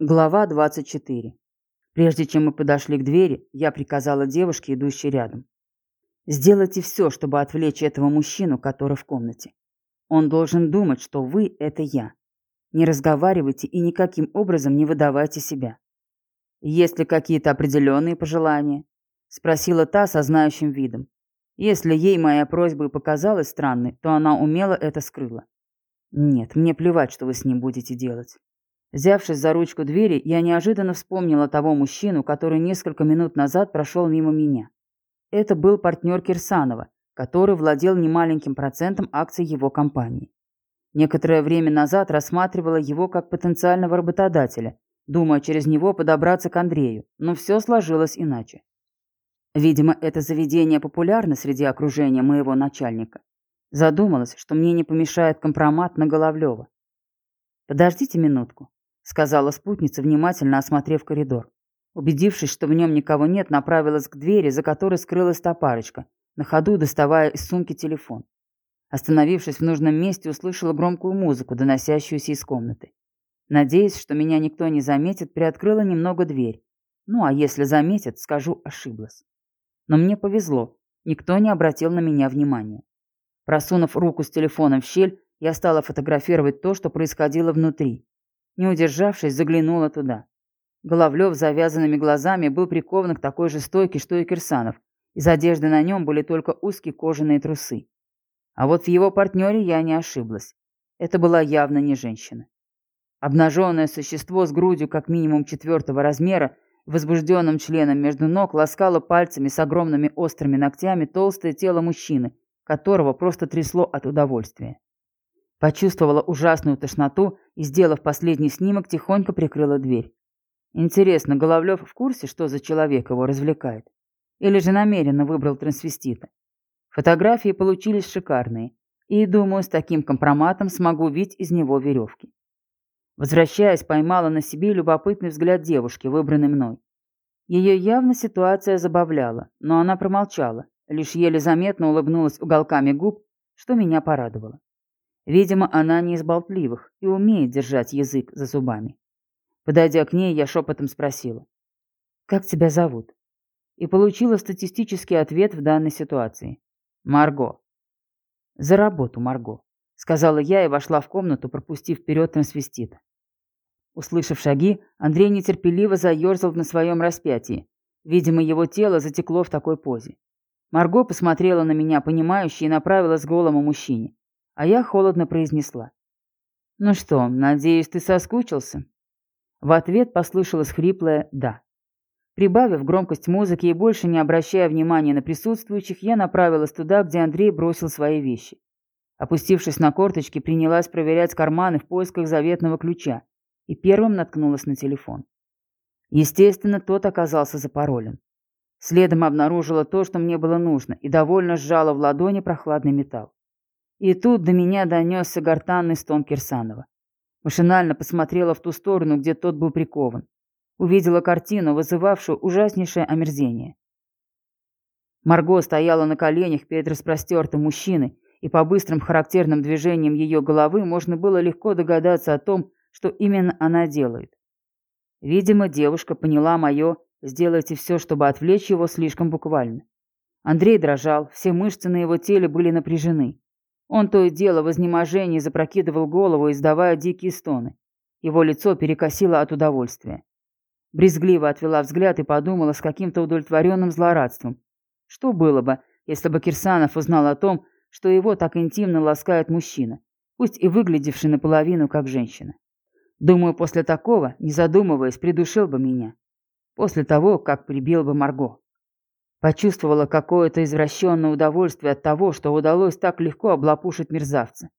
Глава 24. Прежде чем мы подошли к двери, я приказала девушке, идущей рядом. «Сделайте все, чтобы отвлечь этого мужчину, который в комнате. Он должен думать, что вы – это я. Не разговаривайте и никаким образом не выдавайте себя. Есть ли какие-то определенные пожелания?» – спросила та со знающим видом. Если ей моя просьба и показалась странной, то она умело это скрыла. «Нет, мне плевать, что вы с ним будете делать. Взявшись за ручку двери, я неожиданно вспомнила того мужчину, который несколько минут назад прошел мимо меня. Это был партнер Кирсанова, который владел немаленьким процентом акций его компании. Некоторое время назад рассматривала его как потенциального работодателя, думая через него подобраться к Андрею, но все сложилось иначе. Видимо, это заведение популярно среди окружения моего начальника. Задумалась, что мне не помешает компромат на Головлева. «Подождите минутку», сказала спутница, внимательно осмотрев коридор. Убедившись, что в нем никого нет, направилась к двери, за которой скрылась та парочка, на ходу доставая из сумки телефон. Остановившись в нужном месте, услышала громкую музыку, доносящуюся из комнаты. Надеясь, что меня никто не заметит, приоткрыла немного дверь. Ну, а если заметят, скажу, ошиблась. Но мне повезло, никто не обратил на меня внимания. Просунув руку с телефоном в щель, я стала фотографировать то, что происходило внутри. Не удержавшись, заглянула туда. Головлев с завязанными глазами был прикован к такой же стойке, что и Кирсанов. Из одежды на нем были только узкие кожаные трусы. А вот в его партнере я не ошиблась. Это была явно не женщина. Обнаженное существо с грудью как минимум четвертого размера, возбужденным членом между ног, ласкало пальцами с огромными острыми ногтями толстое тело мужчины, которого просто трясло от удовольствия. Почувствовала ужасную тошноту и, сделав последний снимок, тихонько прикрыла дверь. Интересно, Головлев в курсе, что за человек его развлекает? Или же намеренно выбрал трансвестита? Фотографии получились шикарные, и, думаю, с таким компроматом смогу видеть из него веревки. Возвращаясь, поймала на себе любопытный взгляд девушки, выбранной мной. Ее явно ситуация забавляла, но она промолчала, лишь еле заметно улыбнулась уголками губ, что меня порадовало. Видимо, она не из болтливых и умеет держать язык за зубами. Подойдя к ней, я шепотом спросила. «Как тебя зовут?» И получила статистический ответ в данной ситуации. «Марго». «За работу, Марго», — сказала я и вошла в комнату, пропустив вперед трансвестита. Услышав шаги, Андрей нетерпеливо заерзал на своем распятии. Видимо, его тело затекло в такой позе. Марго посмотрела на меня, понимающе, и направилась к голому мужчине. А я холодно произнесла. «Ну что, надеюсь, ты соскучился?» В ответ послышалось хриплое «да». Прибавив громкость музыки и больше не обращая внимания на присутствующих, я направилась туда, где Андрей бросил свои вещи. Опустившись на корточки, принялась проверять карманы в поисках заветного ключа и первым наткнулась на телефон. Естественно, тот оказался запаролен. Следом обнаружила то, что мне было нужно, и довольно сжала в ладони прохладный металл. И тут до меня донесся гортанный стон Кирсанова. Машинально посмотрела в ту сторону, где тот был прикован. Увидела картину, вызывавшую ужаснейшее омерзение. Марго стояла на коленях перед распростертым мужчиной, и по быстрым характерным движениям ее головы можно было легко догадаться о том, что именно она делает. Видимо, девушка поняла мое «сделайте все, чтобы отвлечь его слишком буквально». Андрей дрожал, все мышцы на его теле были напряжены. Он то и дело в изнеможении запрокидывал голову, издавая дикие стоны. Его лицо перекосило от удовольствия. Брезгливо отвела взгляд и подумала с каким-то удовлетворенным злорадством. Что было бы, если бы Кирсанов узнал о том, что его так интимно ласкает мужчина, пусть и выглядевший наполовину как женщина. Думаю, после такого, не задумываясь, придушил бы меня. После того, как прибил бы Марго. Почувствовала какое-то извращенное удовольствие от того, что удалось так легко облапушить мерзавца.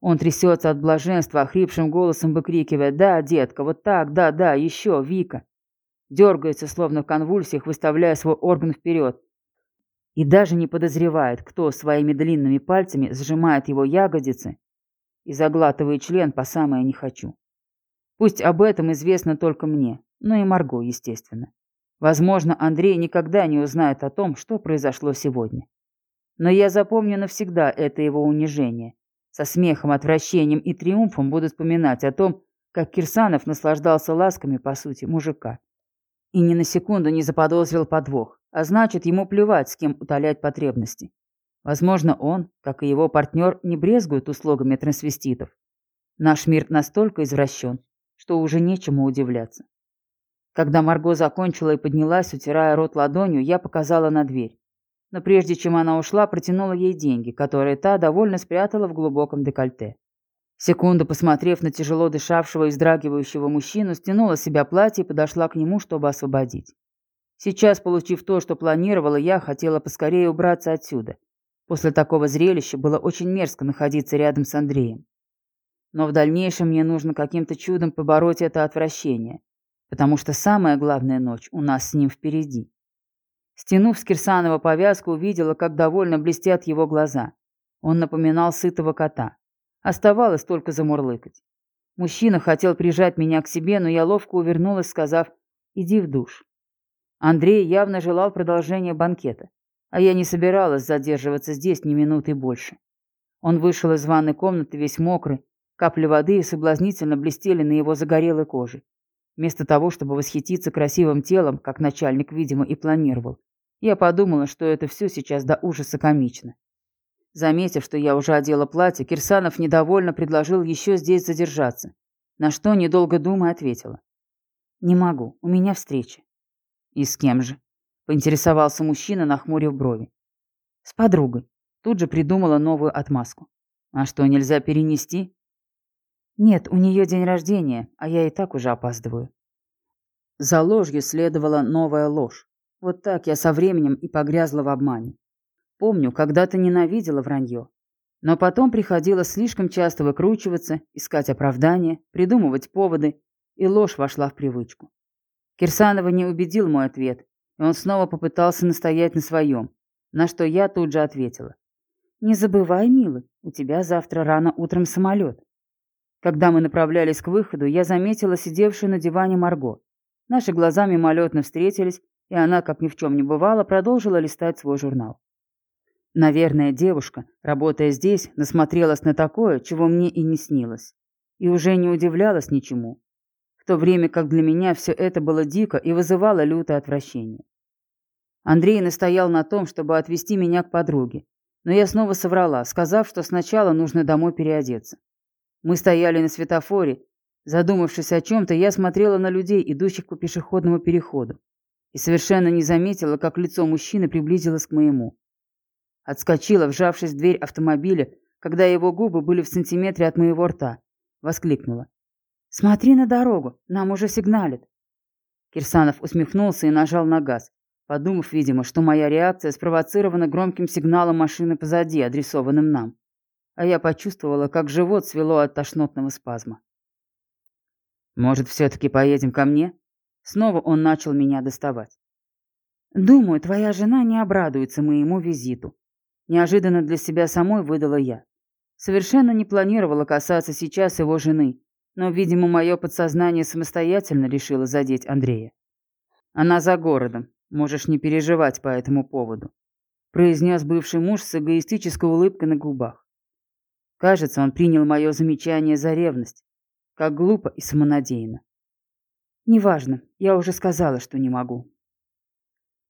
Он трясется от блаженства, охрипшим голосом выкрикивая «Да, детка, вот так, да, да, еще, Вика!» Дергается, словно в конвульсиях, выставляя свой орган вперед. И даже не подозревает, кто своими длинными пальцами сжимает его ягодицы и заглатывает член по самое «не хочу». Пусть об этом известно только мне, но и Марго, естественно. Возможно, Андрей никогда не узнает о том, что произошло сегодня. Но я запомню навсегда это его унижение. Со смехом, отвращением и триумфом буду вспоминать о том, как Кирсанов наслаждался ласками, по сути, мужика. И ни на секунду не заподозрил подвох, а значит, ему плевать, с кем утолять потребности. Возможно, он, как и его партнер, не брезгует услугами трансвеститов. Наш мир настолько извращен, что уже нечему удивляться. Когда Марго закончила и поднялась, утирая рот ладонью, я показала на дверь. Но прежде чем она ушла, протянула ей деньги, которые та довольно спрятала в глубоком декольте. Секунду посмотрев на тяжело дышавшего и вздрагивающего мужчину, стянула с себя платье и подошла к нему, чтобы освободить. Сейчас, получив то, что планировала, я хотела поскорее убраться отсюда. После такого зрелища было очень мерзко находиться рядом с Андреем. Но в дальнейшем мне нужно каким-то чудом побороть это отвращение, потому что самая главная ночь у нас с ним впереди. Стянув с Кирсанова повязку, увидела, как довольно блестят его глаза. Он напоминал сытого кота. Оставалось только замурлыкать. Мужчина хотел прижать меня к себе, но я ловко увернулась, сказав «иди в душ». Андрей явно желал продолжения банкета, а я не собиралась задерживаться здесь ни минуты больше. Он вышел из ванной комнаты весь мокрый, капли воды соблазнительно блестели на его загорелой коже. Вместо того, чтобы восхититься красивым телом, как начальник, видимо, и планировал, я подумала, что это все сейчас до ужаса комично. Заметив, что я уже одела платье, Кирсанов недовольно предложил еще здесь задержаться, на что, недолго думая, ответила. «Не могу, у меня встреча». «И с кем же?» — поинтересовался мужчина, нахмурив брови. «С подругой». Тут же придумала новую отмазку. «А что, нельзя перенести?» «Нет, у нее день рождения, а я и так уже опаздываю». За ложью следовала новая ложь. Вот так я со временем и погрязла в обмане. Помню, когда-то ненавидела вранье. Но потом приходилось слишком часто выкручиваться, искать оправдания, придумывать поводы, и ложь вошла в привычку. Кирсанова не убедил мой ответ, и он снова попытался настоять на своем, на что я тут же ответила. «Не забывай, милый, у тебя завтра рано утром самолет». Когда мы направлялись к выходу, я заметила сидевшую на диване Марго. Наши глаза мимолетно встретились, и она, как ни в чем не бывало, продолжила листать свой журнал. Наверное, девушка, работая здесь, насмотрелась на такое, чего мне и не снилось. И уже не удивлялась ничему. В то время как для меня все это было дико и вызывало лютое отвращение. Андрей настоял на том, чтобы отвезти меня к подруге. Но я снова соврала, сказав, что сначала нужно домой переодеться. Мы стояли на светофоре. Задумавшись о чем-то, я смотрела на людей, идущих по пешеходному переходу. И совершенно не заметила, как лицо мужчины приблизилось к моему. Отскочила, вжавшись в дверь автомобиля, когда его губы были в сантиметре от моего рта. Воскликнула. «Смотри на дорогу, нам уже сигналит». Кирсанов усмехнулся и нажал на газ, подумав, видимо, что моя реакция спровоцирована громким сигналом машины позади, адресованным нам. А я почувствовала, как живот свело от тошнотного спазма. «Может, все-таки поедем ко мне?» Снова он начал меня доставать. «Думаю, твоя жена не обрадуется моему визиту», Неожиданно для себя самой выдала я. Совершенно не планировала касаться сейчас его жены, но, видимо, мое подсознание самостоятельно решило задеть Андрея. «Она за городом, можешь не переживать по этому поводу», произнес бывший муж с эгоистической улыбкой на губах. Кажется, он принял мое замечание за ревность, как глупо и самонадеянно. «Неважно, я уже сказала, что не могу.